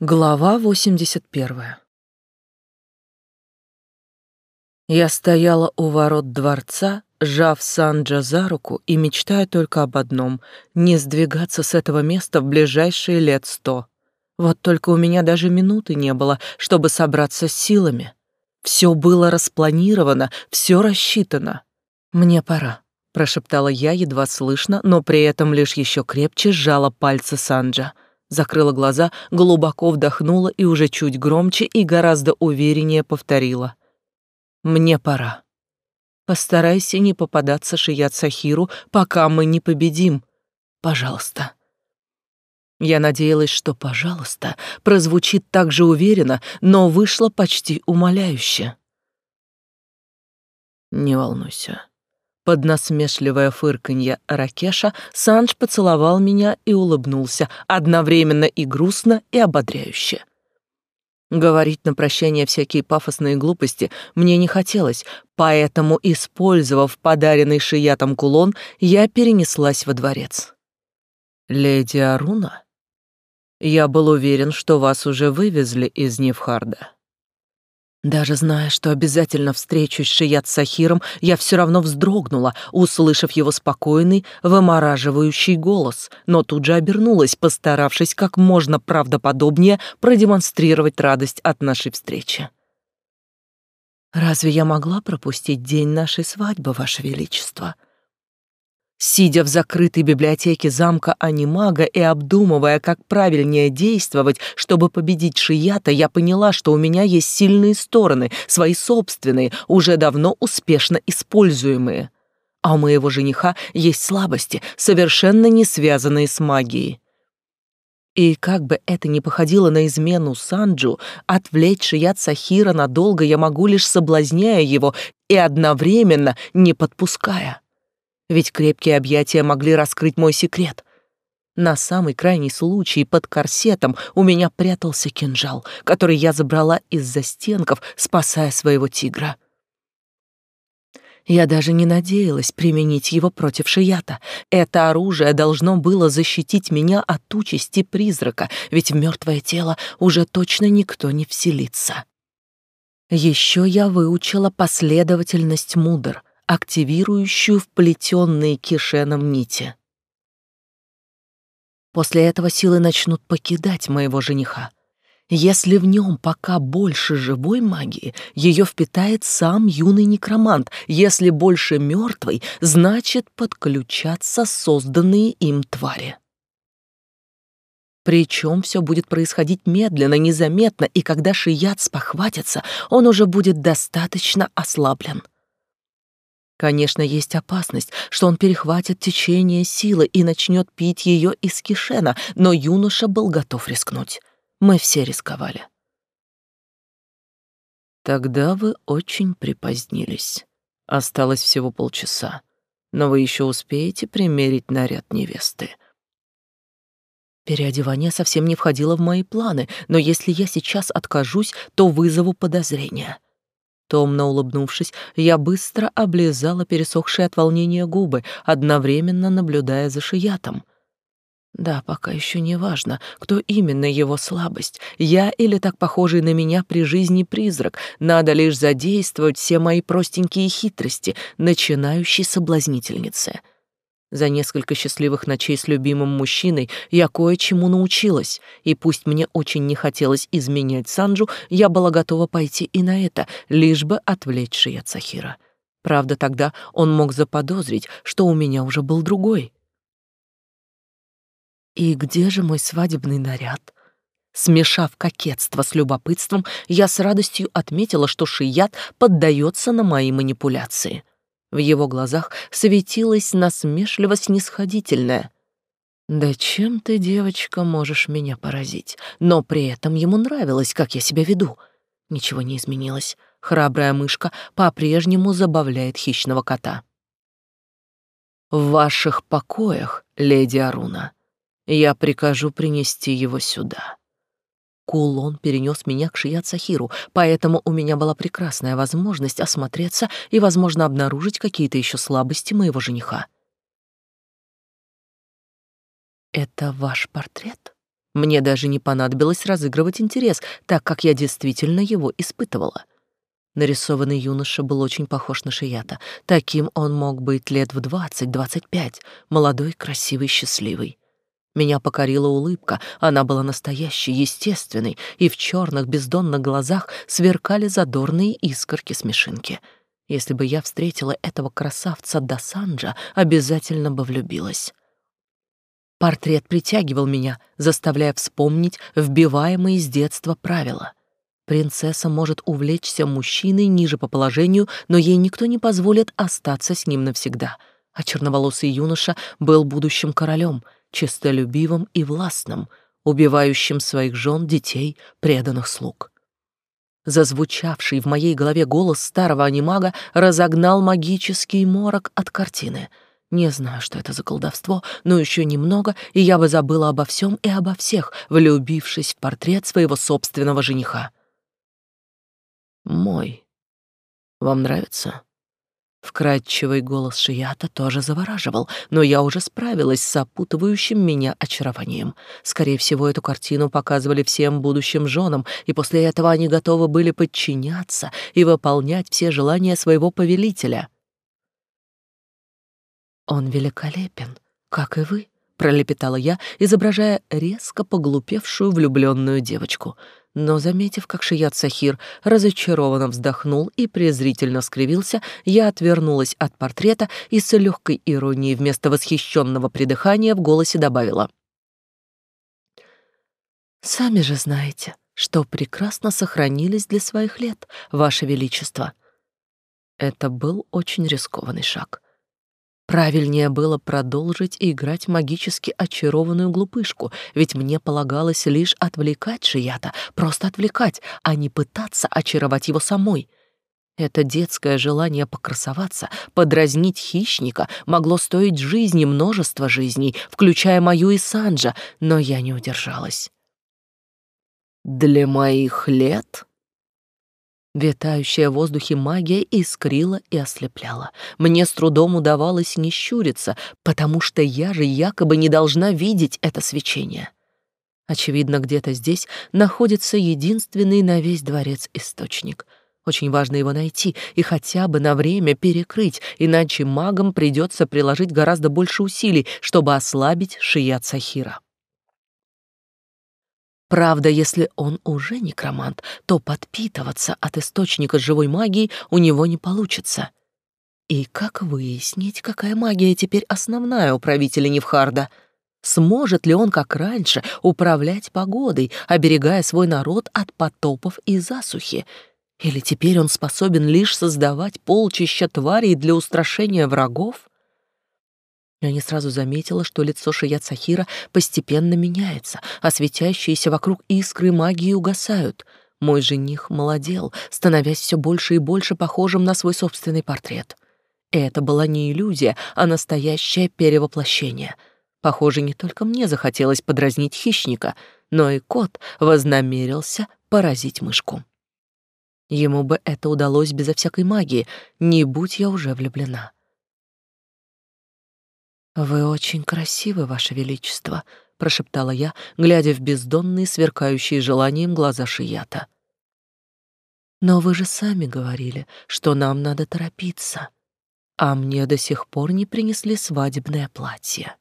Глава 81. Я стояла у ворот дворца, сжав Санджа за руку и мечтая только об одном — не сдвигаться с этого места в ближайшие лет сто. Вот только у меня даже минуты не было, чтобы собраться с силами. Все было распланировано, все рассчитано. «Мне пора», — прошептала я едва слышно, но при этом лишь еще крепче сжала пальцы Санджа — Закрыла глаза, глубоко вдохнула и уже чуть громче и гораздо увереннее повторила. «Мне пора. Постарайся не попадаться Шият Сахиру, пока мы не победим. Пожалуйста». Я надеялась, что «пожалуйста» прозвучит так же уверенно, но вышло почти умоляюще. «Не волнуйся. Под насмешливое фырканье Ракеша Санж поцеловал меня и улыбнулся, одновременно и грустно, и ободряюще. Говорить на прощание всякие пафосные глупости мне не хотелось, поэтому, использовав подаренный шиятом кулон, я перенеслась во дворец. «Леди Аруна, я был уверен, что вас уже вывезли из Невхарда». Даже зная, что обязательно встречусь с Шият Сахиром, я все равно вздрогнула, услышав его спокойный, вымораживающий голос, но тут же обернулась, постаравшись как можно правдоподобнее продемонстрировать радость от нашей встречи. «Разве я могла пропустить день нашей свадьбы, Ваше Величество?» Сидя в закрытой библиотеке замка Анимага и обдумывая, как правильнее действовать, чтобы победить Шията, я поняла, что у меня есть сильные стороны, свои собственные, уже давно успешно используемые. А у моего жениха есть слабости, совершенно не связанные с магией. И как бы это ни походило на измену Санджу, отвлечь Шият Сахира надолго я могу лишь соблазняя его и одновременно не подпуская ведь крепкие объятия могли раскрыть мой секрет. На самый крайний случай под корсетом у меня прятался кинжал, который я забрала из застенков, спасая своего тигра. Я даже не надеялась применить его против Шията. Это оружие должно было защитить меня от участи призрака, ведь в мертвое тело уже точно никто не вселится. Еще я выучила последовательность мудр, активирующую вплетенные кишеном нити. После этого силы начнут покидать моего жениха. Если в нем пока больше живой магии, ее впитает сам юный некромант. Если больше мертвой, значит подключатся созданные им твари. Причем все будет происходить медленно, незаметно, и когда Шият спохватится, он уже будет достаточно ослаблен. Конечно, есть опасность, что он перехватит течение силы и начнет пить ее из кишена, но юноша был готов рискнуть. Мы все рисковали. Тогда вы очень припозднились. Осталось всего полчаса, но вы еще успеете примерить наряд невесты. Переодевание совсем не входило в мои планы, но если я сейчас откажусь, то вызову подозрения. Томно улыбнувшись, я быстро облизала пересохшие от волнения губы, одновременно наблюдая за шиятом. Да, пока еще не важно, кто именно его слабость, я или так похожий на меня при жизни призрак. Надо лишь задействовать все мои простенькие хитрости, начинающей соблазнительницы. — за несколько счастливых ночей с любимым мужчиной я кое-чему научилась, и пусть мне очень не хотелось изменять Санджу, я была готова пойти и на это, лишь бы отвлечь Шият Сахира. Правда, тогда он мог заподозрить, что у меня уже был другой. И где же мой свадебный наряд? Смешав кокетство с любопытством, я с радостью отметила, что Шият поддается на мои манипуляции — в его глазах светилось насмешливо-снисходительное. «Да чем ты, девочка, можешь меня поразить?» Но при этом ему нравилось, как я себя веду. Ничего не изменилось. Храбрая мышка по-прежнему забавляет хищного кота. «В ваших покоях, леди Аруна, я прикажу принести его сюда». Кулон перенес меня к Шият Сахиру, поэтому у меня была прекрасная возможность осмотреться и, возможно, обнаружить какие-то еще слабости моего жениха. «Это ваш портрет?» Мне даже не понадобилось разыгрывать интерес, так как я действительно его испытывала. Нарисованный юноша был очень похож на Шията. Таким он мог быть лет в двадцать-двадцать пять, молодой, красивый, счастливый. Меня покорила улыбка, она была настоящей, естественной, и в черных бездонных глазах сверкали задорные искорки-смешинки. Если бы я встретила этого красавца Дасанджа, обязательно бы влюбилась. Портрет притягивал меня, заставляя вспомнить вбиваемые с детства правила. Принцесса может увлечься мужчиной ниже по положению, но ей никто не позволит остаться с ним навсегда. А черноволосый юноша был будущим королем, честолюбивым и властным, убивающим своих жен, детей, преданных слуг. Зазвучавший в моей голове голос старого анимага разогнал магический морок от картины — не знаю, что это за колдовство, но еще немного, и я бы забыла обо всем и обо всех, влюбившись в портрет своего собственного жениха. «Мой. Вам нравится?» Вкрадчивый голос Шията тоже завораживал, но я уже справилась с опутывающим меня очарованием. Скорее всего, эту картину показывали всем будущим женам, и после этого они готовы были подчиняться и выполнять все желания своего повелителя — «Он великолепен, как и вы», — пролепетала я, изображая резко поглупевшую влюбленную девочку. Но, заметив, как Шият Сахир разочарованно вздохнул и презрительно скривился, я отвернулась от портрета и с легкой иронией вместо восхищенного придыхания в голосе добавила. «Сами же знаете, что прекрасно сохранились для своих лет, Ваше Величество». Это был очень рискованный шаг — Правильнее было продолжить играть магически очарованную глупышку, ведь мне полагалось лишь отвлекать Шията, просто отвлекать, а не пытаться очаровать его самой. Это детское желание покрасоваться, подразнить хищника могло стоить жизни множества жизней, включая мою и Санджа, но я не удержалась. «Для моих лет?» Витающая в воздухе магия искрила и ослепляла. Мне с трудом удавалось не щуриться, потому что я же якобы не должна видеть это свечение. Очевидно, где-то здесь находится единственный на весь дворец источник. Очень важно его найти и хотя бы на время перекрыть, иначе магам придется приложить гораздо больше усилий, чтобы ослабить Шият Сахира. Правда, если он уже некромант, то подпитываться от источника живой магии у него не получится. И как выяснить, какая магия теперь основная у правителя Невхарда? Сможет ли он, как раньше, управлять погодой, оберегая свой народ от потопов и засухи? Или теперь он способен лишь создавать полчища тварей для устрашения врагов? Я не сразу заметила, что лицо Шият Сахира постепенно меняется, а светящиеся вокруг искры магии угасают. Мой жених молодел, становясь все больше и больше похожим на свой собственный портрет. это была не иллюзия, а настоящее перевоплощение. Похоже, не только мне захотелось подразнить хищника, но и кот вознамерился поразить мышку. Ему бы это удалось безо всякой магии, не будь я уже влюблена. «Вы очень красивы, Ваше Величество», — прошептала я, глядя в бездонные, сверкающие желанием глаза Шията. «Но вы же сами говорили, что нам надо торопиться, а мне до сих пор не принесли свадебное платье».